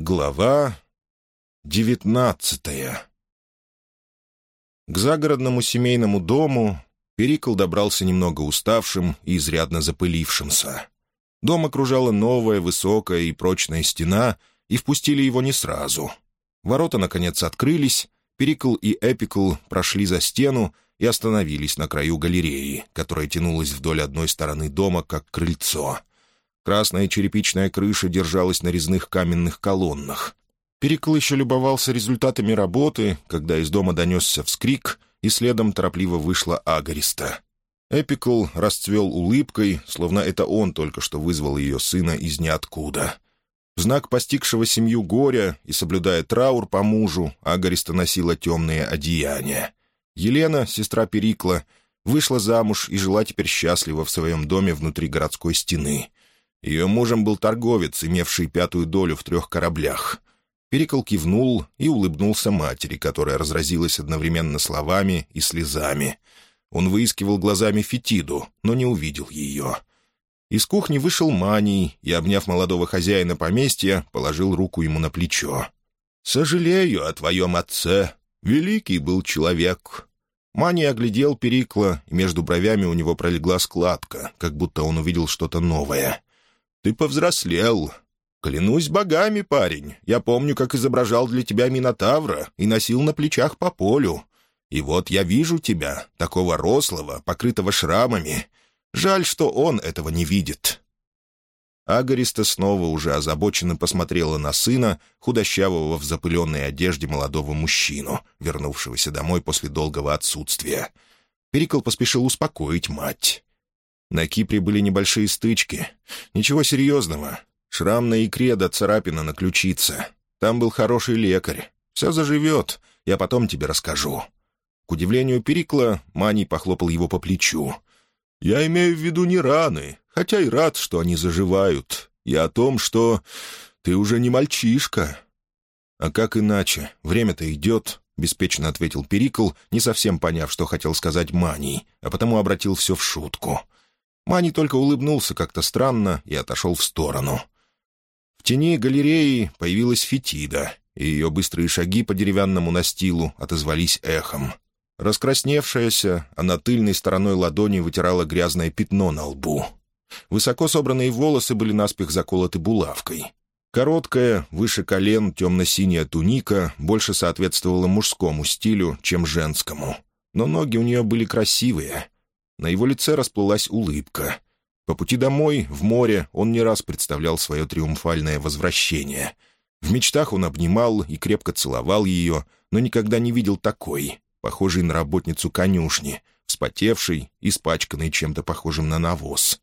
Глава девятнадцатая К загородному семейному дому Перикл добрался немного уставшим и изрядно запылившимся. Дом окружала новая, высокая и прочная стена, и впустили его не сразу. Ворота, наконец, открылись, Перикл и Эпикл прошли за стену и остановились на краю галереи, которая тянулась вдоль одной стороны дома, как крыльцо — Красная черепичная крыша держалась на резных каменных колоннах. Перекл еще любовался результатами работы, когда из дома донесся вскрик, и следом торопливо вышла Агариста. Эпикл расцвел улыбкой, словно это он только что вызвал ее сына из ниоткуда. В знак постигшего семью горя и соблюдая траур по мужу, Агариста носила темные одеяния. Елена, сестра Перикла, вышла замуж и жила теперь счастливо в своем доме внутри городской стены. Ее мужем был торговец, имевший пятую долю в трех кораблях. Перекол кивнул и улыбнулся матери, которая разразилась одновременно словами и слезами. Он выискивал глазами Фетиду, но не увидел ее. Из кухни вышел Маний и, обняв молодого хозяина поместья, положил руку ему на плечо. «Сожалею о твоем отце. Великий был человек». Маний оглядел Перикла, и между бровями у него пролегла складка, как будто он увидел что-то новое. Ты повзрослел. Клянусь богами, парень, я помню, как изображал для тебя Минотавра и носил на плечах по полю. И вот я вижу тебя, такого рослого, покрытого шрамами. Жаль, что он этого не видит». Агариста снова уже озабоченно посмотрела на сына, худощавого в запыленной одежде молодого мужчину, вернувшегося домой после долгого отсутствия. Перикл поспешил успокоить мать. На Кипре были небольшие стычки. Ничего серьезного. Шрам на икре да царапина на ключице. Там был хороший лекарь. Все заживет. Я потом тебе расскажу». К удивлению Перикла, Маний похлопал его по плечу. «Я имею в виду не раны, хотя и рад, что они заживают. И о том, что ты уже не мальчишка». «А как иначе? Время-то идет», — беспечно ответил Перикл, не совсем поняв, что хотел сказать Маний, а потому обратил все в шутку. Мани только улыбнулся как-то странно и отошел в сторону. В тени галереи появилась Фетида, и ее быстрые шаги по деревянному настилу отозвались эхом. Раскрасневшаяся, она тыльной стороной ладони вытирала грязное пятно на лбу. Высоко собранные волосы были наспех заколоты булавкой. Короткая, выше колен, темно-синяя туника больше соответствовала мужскому стилю, чем женскому. Но ноги у нее были красивые — на его лице расплылась улыбка. По пути домой, в море, он не раз представлял свое триумфальное возвращение. В мечтах он обнимал и крепко целовал ее, но никогда не видел такой, похожей на работницу конюшни, вспотевшей, испачканной чем-то похожим на навоз.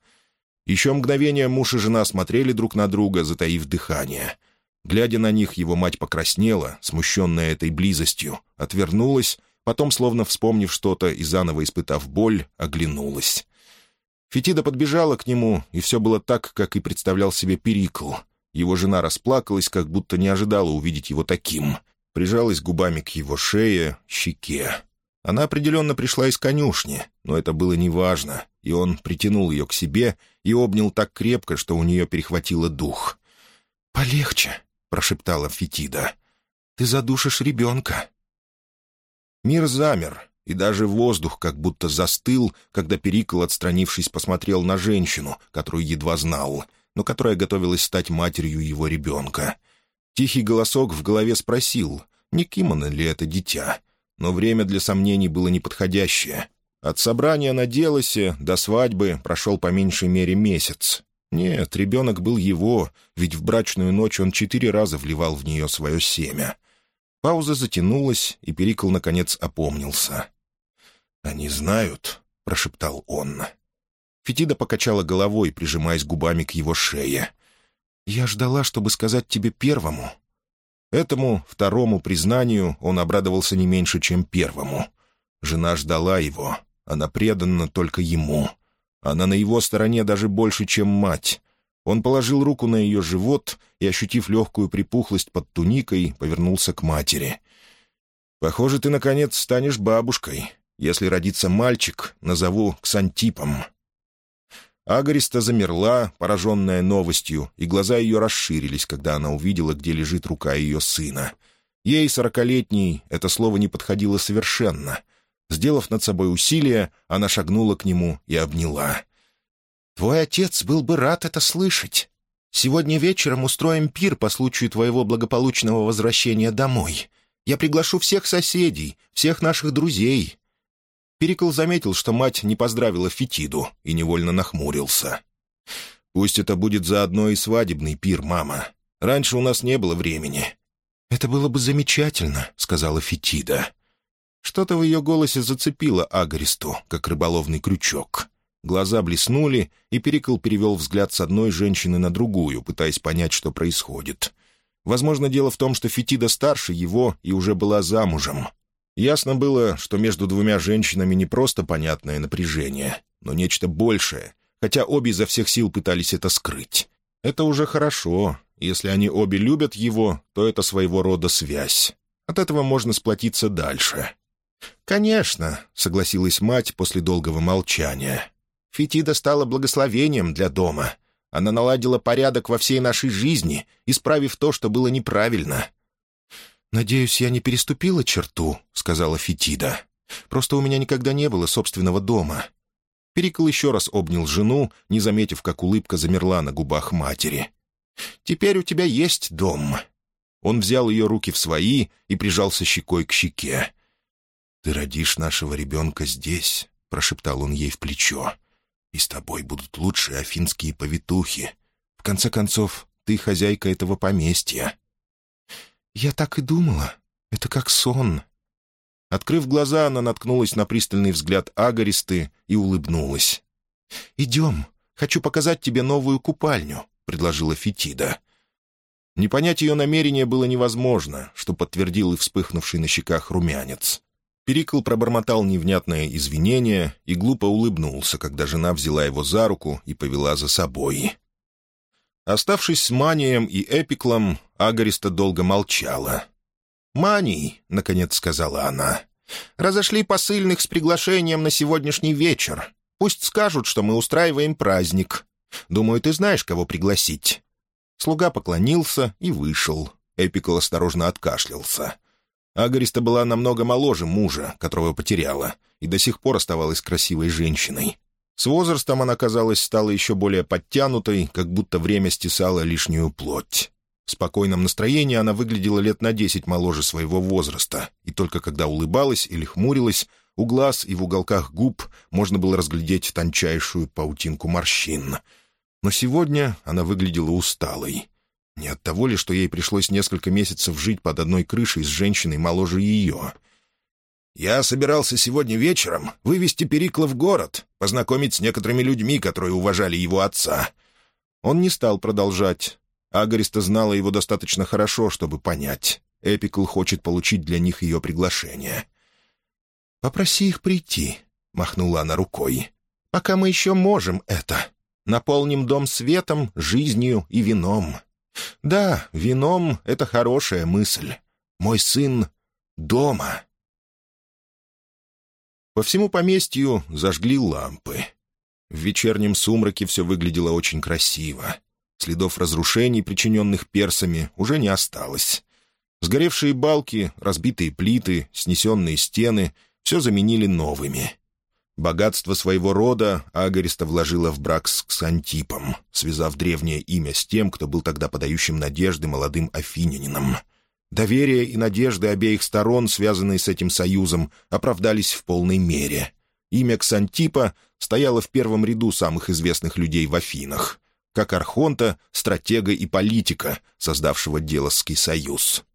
Еще мгновение муж и жена смотрели друг на друга, затаив дыхание. Глядя на них, его мать покраснела, смущенная этой близостью, отвернулась Потом, словно вспомнив что-то и заново испытав боль, оглянулась. Фетида подбежала к нему, и все было так, как и представлял себе Перикл. Его жена расплакалась, как будто не ожидала увидеть его таким. Прижалась губами к его шее, щеке. Она определенно пришла из конюшни, но это было неважно, и он притянул ее к себе и обнял так крепко, что у нее перехватило дух. «Полегче», — прошептала Фетида. «Ты задушишь ребенка». Мир замер, и даже воздух как будто застыл, когда Перикл, отстранившись, посмотрел на женщину, которую едва знал, но которая готовилась стать матерью его ребенка. Тихий голосок в голове спросил, не Кимона ли это дитя, но время для сомнений было неподходящее. От собрания на Делосе до свадьбы прошел по меньшей мере месяц. Нет, ребенок был его, ведь в брачную ночь он четыре раза вливал в нее свое семя. Пауза затянулась, и Перикл, наконец, опомнился. «Они знают», — прошептал он. Фетида покачала головой, прижимаясь губами к его шее. «Я ждала, чтобы сказать тебе первому». Этому, второму признанию, он обрадовался не меньше, чем первому. Жена ждала его. Она преданна только ему. Она на его стороне даже больше, чем мать. Он положил руку на ее живот и, ощутив легкую припухлость под туникой, повернулся к матери. «Похоже, ты, наконец, станешь бабушкой. Если родится мальчик, назову Ксантипом». Агариста замерла, пораженная новостью, и глаза ее расширились, когда она увидела, где лежит рука ее сына. Ей, сорокалетней, это слово не подходило совершенно. Сделав над собой усилие, она шагнула к нему и обняла. «Твой отец был бы рад это слышать. Сегодня вечером устроим пир по случаю твоего благополучного возвращения домой. Я приглашу всех соседей, всех наших друзей». Перикл заметил, что мать не поздравила Фетиду, и невольно нахмурился. «Пусть это будет заодно и свадебный пир, мама. Раньше у нас не было времени». «Это было бы замечательно», — сказала Фетида. Что-то в ее голосе зацепило Агаристу, как рыболовный крючок. Глаза блеснули, и Перикл перевел взгляд с одной женщины на другую, пытаясь понять, что происходит. Возможно, дело в том, что Фетида старше его и уже была замужем. Ясно было, что между двумя женщинами не просто понятное напряжение, но нечто большее, хотя обе изо всех сил пытались это скрыть. Это уже хорошо. Если они обе любят его, то это своего рода связь. От этого можно сплотиться дальше. «Конечно», — согласилась мать после долгого молчания. «Фетида стала благословением для дома. Она наладила порядок во всей нашей жизни, исправив то, что было неправильно». «Надеюсь, я не переступила черту», — сказала Фетида. «Просто у меня никогда не было собственного дома». Перикл еще раз обнял жену, не заметив, как улыбка замерла на губах матери. «Теперь у тебя есть дом». Он взял ее руки в свои и прижался щекой к щеке. «Ты родишь нашего ребенка здесь», — прошептал он ей в плечо. «И с тобой будут лучшие афинские повитухи. В конце концов, ты хозяйка этого поместья». «Я так и думала. Это как сон». Открыв глаза, она наткнулась на пристальный взгляд Агаристы и улыбнулась. «Идем. Хочу показать тебе новую купальню», — предложила Фетида. Не понять ее намерения было невозможно, что подтвердил и вспыхнувший на щеках румянец. Перикл пробормотал невнятное извинение и глупо улыбнулся, когда жена взяла его за руку и повела за собой. Оставшись с Манием и Эпиклом, Агариста долго молчала. «Маний», — наконец сказала она, — «разошли посыльных с приглашением на сегодняшний вечер. Пусть скажут, что мы устраиваем праздник. Думаю, ты знаешь, кого пригласить». Слуга поклонился и вышел. Эпикл осторожно откашлялся. Агариста была намного моложе мужа, которого потеряла, и до сих пор оставалась красивой женщиной. С возрастом она, казалось, стала еще более подтянутой, как будто время стесало лишнюю плоть. В спокойном настроении она выглядела лет на десять моложе своего возраста, и только когда улыбалась или хмурилась, у глаз и в уголках губ можно было разглядеть тончайшую паутинку морщин. Но сегодня она выглядела усталой. От того ли, что ей пришлось несколько месяцев жить под одной крышей с женщиной моложе ее? «Я собирался сегодня вечером вывести Перикла в город, познакомить с некоторыми людьми, которые уважали его отца». Он не стал продолжать. Агариста знала его достаточно хорошо, чтобы понять. Эпикл хочет получить для них ее приглашение. «Попроси их прийти», — махнула она рукой. «Пока мы еще можем это. Наполним дом светом, жизнью и вином. Да, вином — это хорошая мысль. Мой сын дома. По всему поместью зажгли лампы. В вечернем сумраке все выглядело очень красиво. Следов разрушений, причиненных персами, уже не осталось. Сгоревшие балки, разбитые плиты, снесенные стены — все заменили новыми. Богатство своего рода Агариста вложила в брак с Ксантипом, связав древнее имя с тем, кто был тогда подающим надежды молодым афинянином. Доверие и надежды обеих сторон, связанные с этим союзом, оправдались в полной мере. Имя Ксантипа стояло в первом ряду самых известных людей в Афинах, как архонта, стратега и политика, создавшего Делосский союз.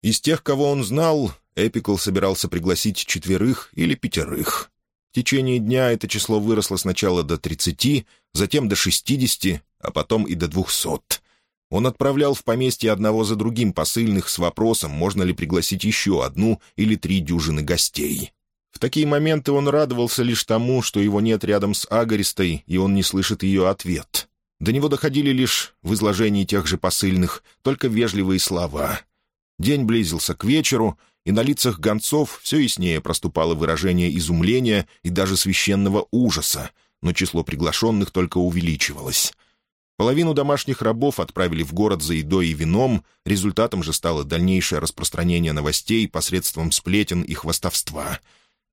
Из тех, кого он знал, Эпикл собирался пригласить четверых или пятерых. В течение дня это число выросло сначала до 30, затем до 60, а потом и до 200. Он отправлял в поместье одного за другим посыльных с вопросом, можно ли пригласить еще одну или три дюжины гостей. В такие моменты он радовался лишь тому, что его нет рядом с Агаристой, и он не слышит ее ответ. До него доходили лишь в изложении тех же посыльных только вежливые слова. День близился к вечеру, и на лицах гонцов все яснее проступало выражение изумления и даже священного ужаса, но число приглашенных только увеличивалось. Половину домашних рабов отправили в город за едой и вином, результатом же стало дальнейшее распространение новостей посредством сплетен и хвастовства.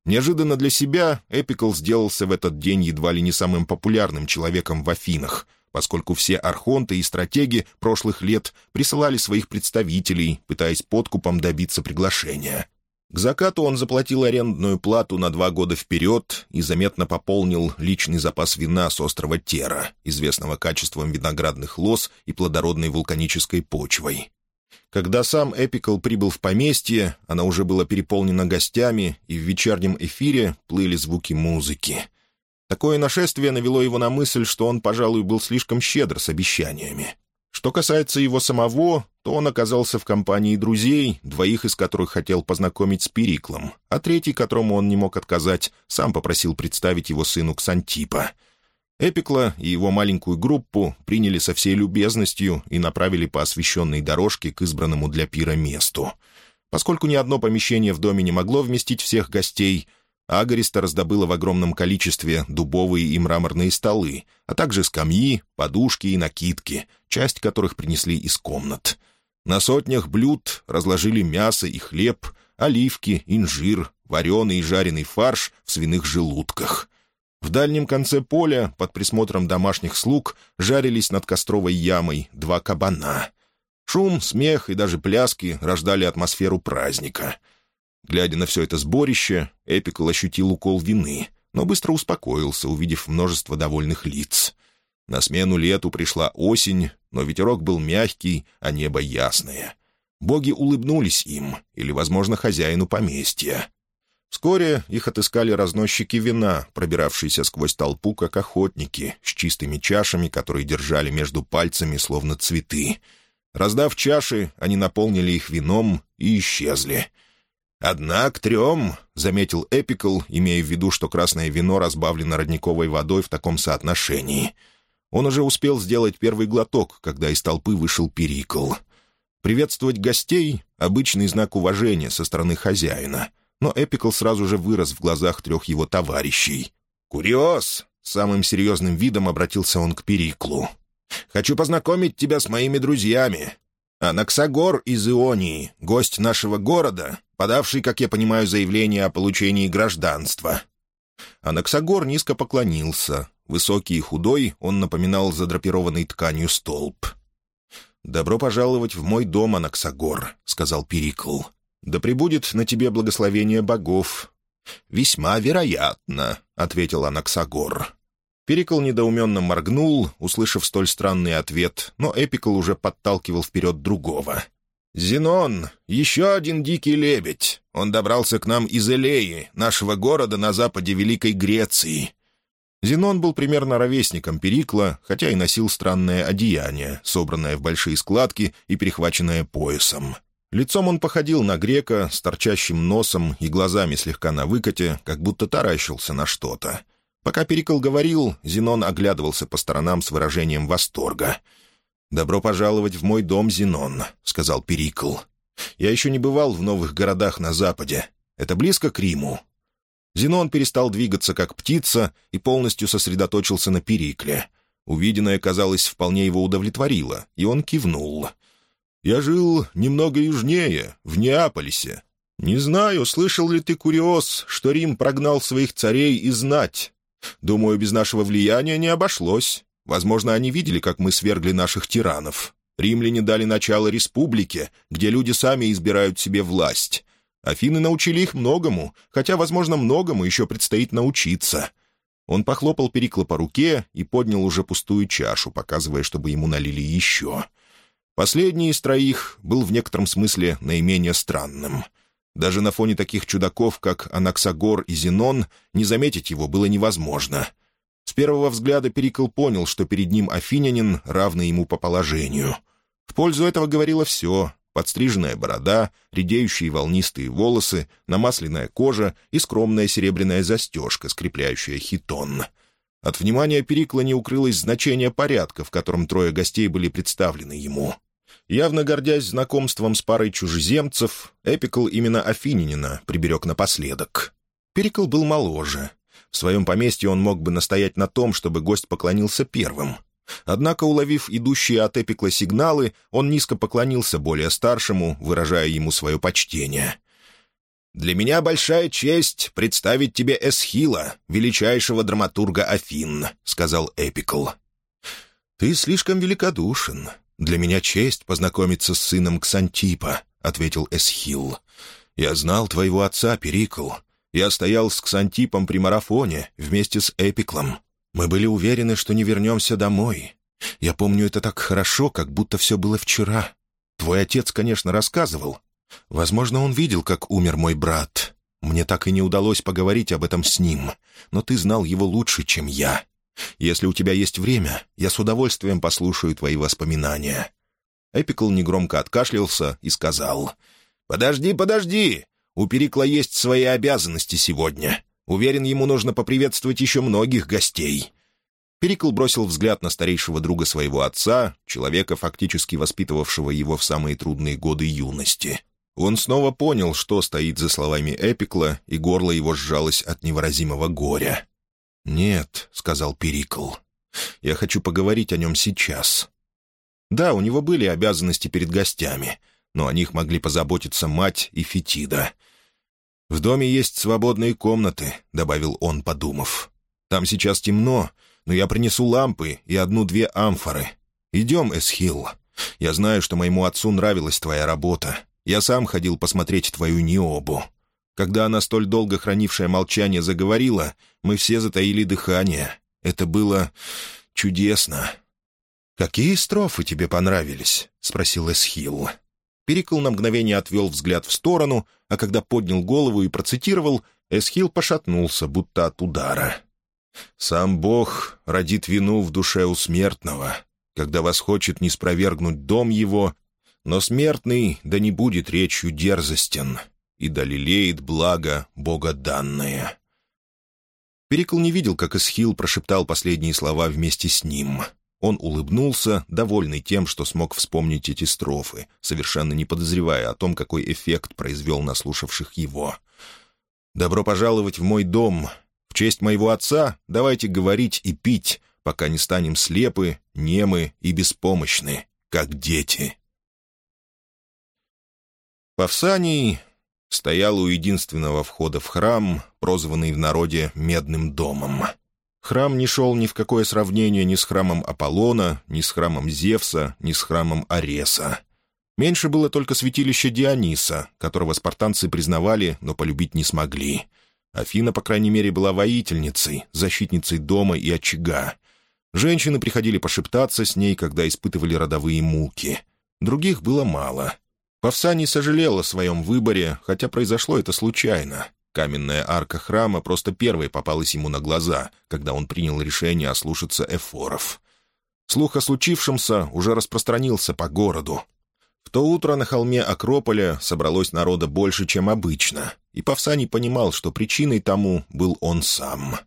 Неожиданно для себя Эпикл сделался в этот день едва ли не самым популярным человеком в Афинах, поскольку все архонты и стратеги прошлых лет присылали своих представителей, пытаясь подкупом добиться приглашения. К закату он заплатил арендную плату на два года вперед и заметно пополнил личный запас вина с острова Тера, известного качеством виноградных лоз и плодородной вулканической почвой. Когда сам Эпикл прибыл в поместье, она уже была переполнена гостями, и в вечернем эфире плыли звуки музыки. Такое нашествие навело его на мысль, что он, пожалуй, был слишком щедр с обещаниями. Что касается его самого, то он оказался в компании друзей, двоих из которых хотел познакомить с Периклом, а третий, которому он не мог отказать, сам попросил представить его сыну Ксантипа. Эпикла и его маленькую группу приняли со всей любезностью и направили по освещенной дорожке к избранному для пира месту. Поскольку ни одно помещение в доме не могло вместить всех гостей — Агариста раздобыла в огромном количестве дубовые и мраморные столы, а также скамьи, подушки и накидки, часть которых принесли из комнат. На сотнях блюд разложили мясо и хлеб, оливки, инжир, вареный и жареный фарш в свиных желудках. В дальнем конце поля, под присмотром домашних слуг, жарились над костровой ямой два кабана. Шум, смех и даже пляски рождали атмосферу праздника — Глядя на все это сборище, Эпикл ощутил укол вины, но быстро успокоился, увидев множество довольных лиц. На смену лету пришла осень, но ветерок был мягкий, а небо ясное. Боги улыбнулись им, или, возможно, хозяину поместья. Вскоре их отыскали разносчики вина, пробиравшиеся сквозь толпу, как охотники, с чистыми чашами, которые держали между пальцами, словно цветы. Раздав чаши, они наполнили их вином и исчезли — «Одна к трем», — заметил Эпикл, имея в виду, что красное вино разбавлено родниковой водой в таком соотношении. Он уже успел сделать первый глоток, когда из толпы вышел Перикл. Приветствовать гостей — обычный знак уважения со стороны хозяина, но Эпикл сразу же вырос в глазах трех его товарищей. «Куриоз!» — самым серьезным видом обратился он к Периклу. «Хочу познакомить тебя с моими друзьями. Анаксагор из Ионии, гость нашего города, подавший, как я понимаю, заявление о получении гражданства. Анаксагор низко поклонился. Высокий и худой, он напоминал задрапированный тканью столб. «Добро пожаловать в мой дом, Анаксагор», — сказал Перикл. «Да пребудет на тебе благословение богов». «Весьма вероятно», — ответил Анаксагор. Перикл недоуменно моргнул, услышав столь странный ответ, но Эпикл уже подталкивал вперед другого — «Зенон, еще один дикий лебедь. Он добрался к нам из Элеи, нашего города на западе Великой Греции». Зенон был примерно ровесником Перикла, хотя и носил странное одеяние, собранное в большие складки и перехваченное поясом. Лицом он походил на грека с торчащим носом и глазами слегка на выкате, как будто таращился на что-то. Пока Перикл говорил, Зенон оглядывался по сторонам с выражением восторга — «Добро пожаловать в мой дом, Зенон», — сказал Перикл. «Я еще не бывал в новых городах на западе. Это близко к Риму». Зенон перестал двигаться как птица и полностью сосредоточился на Перикле. Увиденное, казалось, вполне его удовлетворило, и он кивнул. «Я жил немного южнее, в Неаполисе. Не знаю, слышал ли ты, Куриос, что Рим прогнал своих царей и знать. Думаю, без нашего влияния не обошлось. Возможно, они видели, как мы свергли наших тиранов. Римляне дали начало республике, где люди сами избирают себе власть. Афины научили их многому, хотя, возможно, многому еще предстоит научиться. Он похлопал Перикла по руке и поднял уже пустую чашу, показывая, чтобы ему налили еще. Последний из троих был в некотором смысле наименее странным. Даже на фоне таких чудаков, как Анаксагор и Зенон, не заметить его было невозможно — с первого взгляда Перикл понял, что перед ним афинянин, равный ему по положению. В пользу этого говорило все — подстриженная борода, редеющие волнистые волосы, намасленная кожа и скромная серебряная застежка, скрепляющая хитон. От внимания Перикла не укрылось значение порядка, в котором трое гостей были представлены ему. Явно гордясь знакомством с парой чужеземцев, Эпикл именно афинянина приберег напоследок. Перикл был моложе — В своем поместье он мог бы настоять на том, чтобы гость поклонился первым. Однако, уловив идущие от Эпикла сигналы, он низко поклонился более старшему, выражая ему свое почтение. «Для меня большая честь представить тебе Эсхила, величайшего драматурга Афин», — сказал Эпикл. «Ты слишком великодушен. Для меня честь познакомиться с сыном Ксантипа», — ответил Эсхил. «Я знал твоего отца, Перикл. Я стоял с Ксантипом при марафоне вместе с Эпиклом. Мы были уверены, что не вернемся домой. Я помню это так хорошо, как будто все было вчера. Твой отец, конечно, рассказывал. Возможно, он видел, как умер мой брат. Мне так и не удалось поговорить об этом с ним, но ты знал его лучше, чем я. Если у тебя есть время, я с удовольствием послушаю твои воспоминания». Эпикл негромко откашлялся и сказал, «Подожди, подожди! У Перикла есть свои обязанности сегодня. Уверен, ему нужно поприветствовать еще многих гостей». Перикл бросил взгляд на старейшего друга своего отца, человека, фактически воспитывавшего его в самые трудные годы юности. Он снова понял, что стоит за словами Эпикла, и горло его сжалось от невыразимого горя. «Нет», — сказал Перикл, — «я хочу поговорить о нем сейчас». Да, у него были обязанности перед гостями, но о них могли позаботиться мать и Фетида — «В доме есть свободные комнаты», — добавил он, подумав. «Там сейчас темно, но я принесу лампы и одну-две амфоры. Идем, Эсхил. Я знаю, что моему отцу нравилась твоя работа. Я сам ходил посмотреть твою Необу. Когда она столь долго хранившая молчание заговорила, мы все затаили дыхание. Это было чудесно». «Какие строфы тебе понравились?» — спросил Эсхил. Перикл на мгновение отвел взгляд в сторону, а когда поднял голову и процитировал, Эсхил пошатнулся, будто от удара. «Сам Бог родит вину в душе у смертного, когда восхочет не спровергнуть дом его, но смертный да не будет речью дерзостен, и да благо Бога данное». Перикл не видел, как Эсхил прошептал последние слова вместе с ним — он улыбнулся, довольный тем, что смог вспомнить эти строфы, совершенно не подозревая о том, какой эффект произвел на слушавших его. «Добро пожаловать в мой дом. В честь моего отца давайте говорить и пить, пока не станем слепы, немы и беспомощны, как дети». Павсаний стоял у единственного входа в храм, прозванный в народе «Медным домом». Храм не шел ни в какое сравнение ни с храмом Аполлона, ни с храмом Зевса, ни с храмом Ареса. Меньше было только святилище Диониса, которого спартанцы признавали, но полюбить не смогли. Афина, по крайней мере, была воительницей, защитницей дома и очага. Женщины приходили пошептаться с ней, когда испытывали родовые муки. Других было мало. Павсаний сожалел о своем выборе, хотя произошло это случайно. Каменная арка храма просто первой попалась ему на глаза, когда он принял решение ослушаться эфоров. Слух о случившемся уже распространился по городу. В то утро на холме Акрополя собралось народа больше, чем обычно, и Павсаний понимал, что причиной тому был он сам.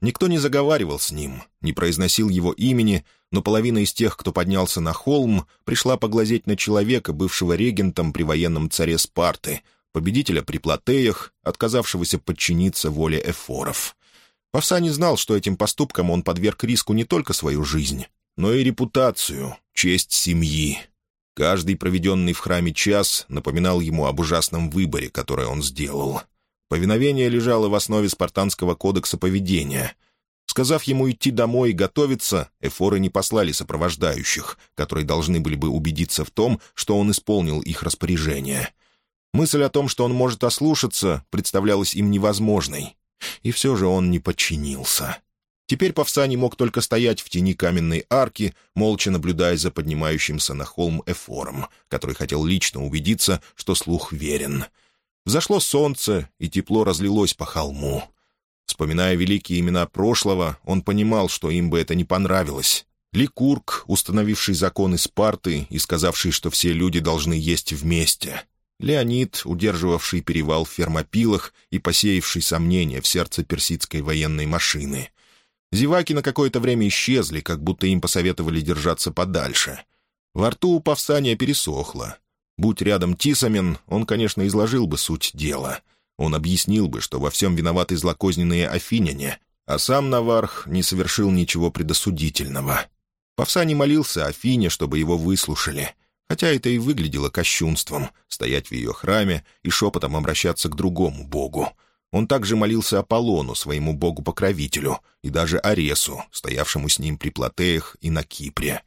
Никто не заговаривал с ним, не произносил его имени, но половина из тех, кто поднялся на холм, пришла поглазеть на человека, бывшего регентом при военном царе Спарты, победителя при Платеях, отказавшегося подчиниться воле эфоров. Павса знал, что этим поступком он подверг риску не только свою жизнь, но и репутацию, честь семьи. Каждый проведенный в храме час напоминал ему об ужасном выборе, который он сделал. Повиновение лежало в основе спартанского кодекса поведения. Сказав ему идти домой и готовиться, эфоры не послали сопровождающих, которые должны были бы убедиться в том, что он исполнил их распоряжение. Мысль о том, что он может ослушаться, представлялась им невозможной. И все же он не подчинился. Теперь Павсани мог только стоять в тени каменной арки, молча наблюдая за поднимающимся на холм эфором, который хотел лично убедиться, что слух верен. Взошло солнце, и тепло разлилось по холму. Вспоминая великие имена прошлого, он понимал, что им бы это не понравилось. Ликург, установивший законы Спарты и сказавший, что все люди должны есть вместе — Леонид, удерживавший перевал в фермопилах и посеявший сомнения в сердце персидской военной машины. Зеваки на какое-то время исчезли, как будто им посоветовали держаться подальше. Во рту у Павсания пересохло. Будь рядом Тисамен, он, конечно, изложил бы суть дела. Он объяснил бы, что во всем виноваты злокозненные афиняне, а сам Наварх не совершил ничего предосудительного. Павсаний молился Афине, чтобы его выслушали, хотя это и выглядело кощунством — стоять в ее храме и шепотом обращаться к другому богу. Он также молился Аполлону, своему богу-покровителю, и даже Аресу, стоявшему с ним при Платеях и на Кипре.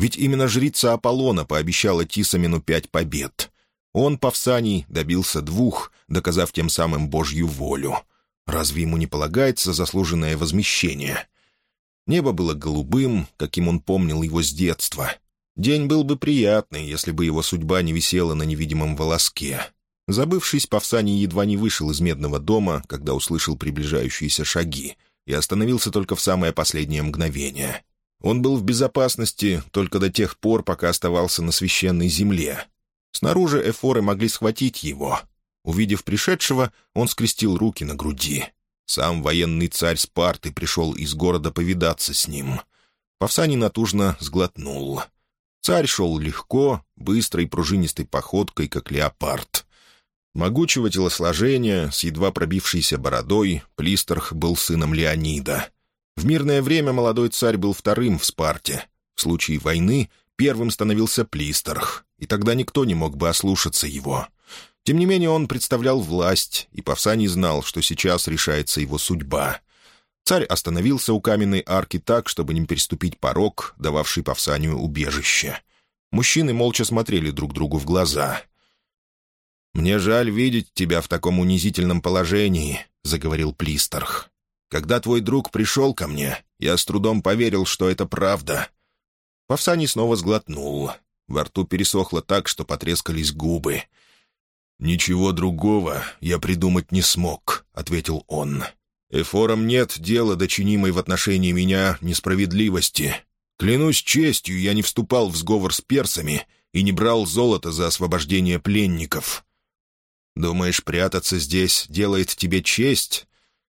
Ведь именно жрица Аполлона пообещала Тисамину пять побед. Он, Павсаний, добился двух, доказав тем самым Божью волю. Разве ему не полагается заслуженное возмещение? Небо было голубым, каким он помнил его с детства. День был бы приятный, если бы его судьба не висела на невидимом волоске. Забывшись, Павсаний едва не вышел из медного дома, когда услышал приближающиеся шаги, и остановился только в самое последнее мгновение. Он был в безопасности только до тех пор, пока оставался на священной земле. Снаружи эфоры могли схватить его. Увидев пришедшего, он скрестил руки на груди. Сам военный царь Спарты пришел из города повидаться с ним. Павсаний натужно сглотнул. Царь шел легко, быстрой пружинистой походкой, как леопард. Могучего телосложения, с едва пробившейся бородой, Плистерх был сыном Леонида. В мирное время молодой царь был вторым в Спарте. В случае войны первым становился Плистерх, и тогда никто не мог бы ослушаться его. Тем не менее он представлял власть, и Павсаний знал, что сейчас решается его судьба. Царь остановился у каменной арки так, чтобы не переступить порог, дававший Павсанию убежище. Мужчины молча смотрели друг другу в глаза. «Мне жаль видеть тебя в таком унизительном положении», — заговорил Плистерх. «Когда твой друг пришел ко мне, я с трудом поверил, что это правда». Павсаний снова сглотнул. Во рту пересохло так, что потрескались губы. «Ничего другого я придумать не смог», — ответил он. «Эфорам нет дела, дочинимой в отношении меня несправедливости. Клянусь честью, я не вступал в сговор с персами и не брал золото за освобождение пленников. Думаешь, прятаться здесь делает тебе честь?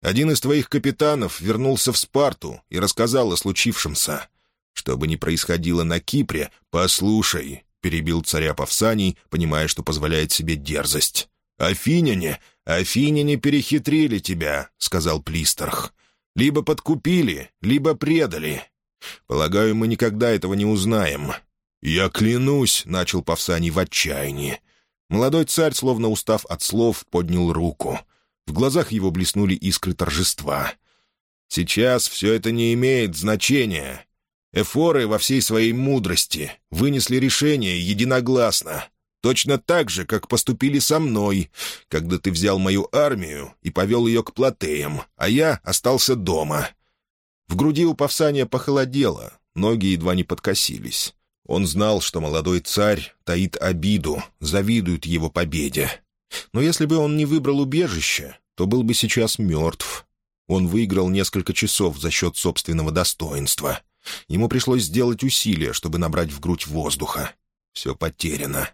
Один из твоих капитанов вернулся в Спарту и рассказал о случившемся. Что бы ни происходило на Кипре, послушай, — перебил царя Павсаний, понимая, что позволяет себе дерзость. «Афиняне! Афиняне перехитрили тебя», — сказал Плистерх. «Либо подкупили, либо предали. Полагаю, мы никогда этого не узнаем». «Я клянусь», — начал Павсаний в отчаянии. Молодой царь, словно устав от слов, поднял руку. В глазах его блеснули искры торжества. «Сейчас все это не имеет значения. Эфоры во всей своей мудрости вынесли решение единогласно. Точно так же, как поступили со мной, когда ты взял мою армию и повел ее к Платеям, а я остался дома. В груди у Павсания похолодело, ноги едва не подкосились. Он знал, что молодой царь таит обиду, завидует его победе. Но если бы он не выбрал убежище, то был бы сейчас мертв. Он выиграл несколько часов за счет собственного достоинства. Ему пришлось сделать усилия, чтобы набрать в грудь воздуха. Все потеряно.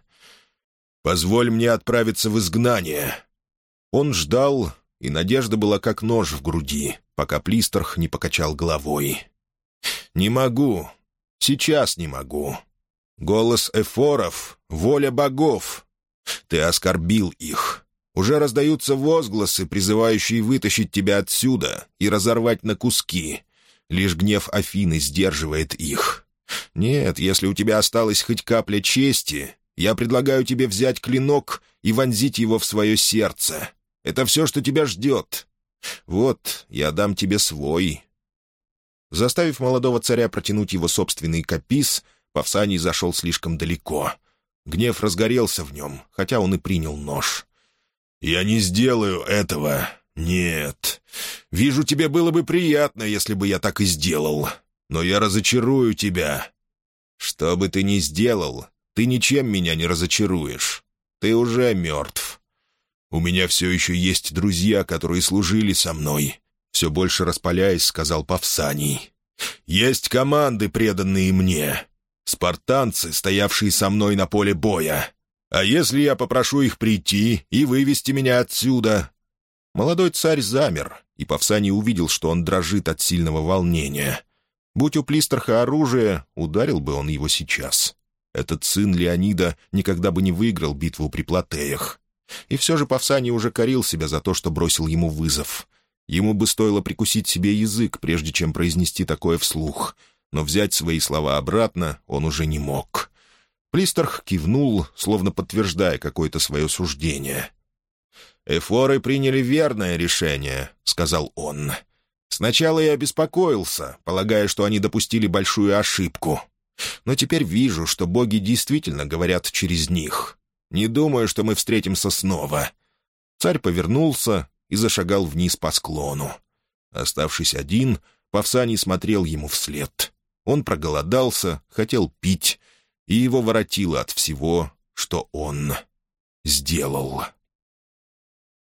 «Позволь мне отправиться в изгнание». Он ждал, и надежда была как нож в груди, пока Плистерх не покачал головой. «Не могу. Сейчас не могу. Голос эфоров, воля богов. Ты оскорбил их. Уже раздаются возгласы, призывающие вытащить тебя отсюда и разорвать на куски. Лишь гнев Афины сдерживает их. Нет, если у тебя осталась хоть капля чести, я предлагаю тебе взять клинок и вонзить его в свое сердце. Это все, что тебя ждет. Вот, я дам тебе свой». Заставив молодого царя протянуть его собственный капис, Павсаний зашел слишком далеко. Гнев разгорелся в нем, хотя он и принял нож. «Я не сделаю этого. «Нет. Вижу, тебе было бы приятно, если бы я так и сделал. Но я разочарую тебя. Что бы ты ни сделал, ты ничем меня не разочаруешь. Ты уже мертв. У меня все еще есть друзья, которые служили со мной». Все больше распаляясь, сказал Павсаний. «Есть команды, преданные мне. Спартанцы, стоявшие со мной на поле боя. А если я попрошу их прийти и вывести меня отсюда, Молодой царь замер, и Павсаний увидел, что он дрожит от сильного волнения. Будь у Плистерха оружие, ударил бы он его сейчас. Этот сын Леонида никогда бы не выиграл битву при Платеях. И все же Павсаний уже корил себя за то, что бросил ему вызов. Ему бы стоило прикусить себе язык, прежде чем произнести такое вслух, но взять свои слова обратно он уже не мог. Плистерх кивнул, словно подтверждая какое-то свое суждение. «Эфоры приняли верное решение», — сказал он. «Сначала я беспокоился, полагая, что они допустили большую ошибку. Но теперь вижу, что боги действительно говорят через них. Не думаю, что мы встретимся снова». Царь повернулся и зашагал вниз по склону. Оставшись один, Павсаний смотрел ему вслед. Он проголодался, хотел пить, и его воротило от всего, что он сделал.